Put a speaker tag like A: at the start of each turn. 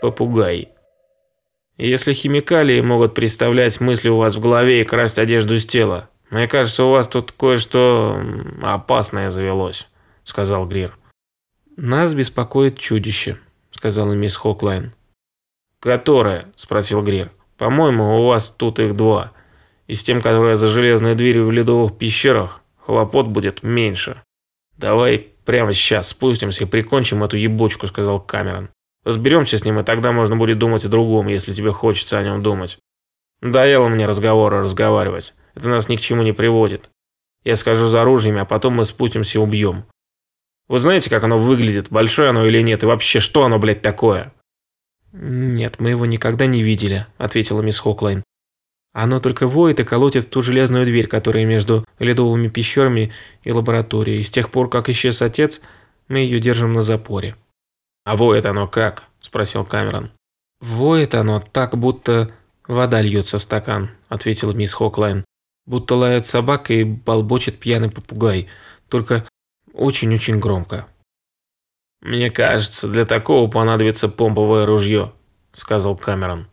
A: попугай. Если химикалии могут представлять мысли у вас в голове и красть одежду с тела, мне кажется, у вас тут кое-что опасное завелось, сказал Грир.
B: Нас беспокоит чудище, сказала мисс Хоклайн.
A: Которое? спросил Грир. По-моему, у вас тут их два. И с тем, которое за железной дверью в ледовых пещерах, хлопот будет меньше. Давай прямо сейчас спустимся и прикончим эту ебучку, сказал Камерон. Разберемся с ним, и тогда можно будет думать о другом, если тебе хочется о нем думать. Надоело мне разговоры разговаривать. Это нас ни к чему не приводит. Я скажу за оружием, а потом мы спустимся и убьем. Вы знаете, как оно выглядит, большое оно или нет, и вообще, что оно, блядь, такое?»
B: «Нет, мы его никогда не видели», – ответила мисс Хоклайн. «Оно только воет и колотит в ту железную дверь, которая между ледовыми пещерами и лабораторией. С тех пор, как исчез отец, мы ее держим на запоре».
A: «А воет оно как?» – спросил Камерон.
B: «Воет оно так, будто вода льется в стакан», – ответила мисс Хоклайн. «Будто лает собака и болбочет пьяный попугай, только очень-очень громко».
A: «Мне кажется, для такого понадобится помповое ружье», – сказал Камерон.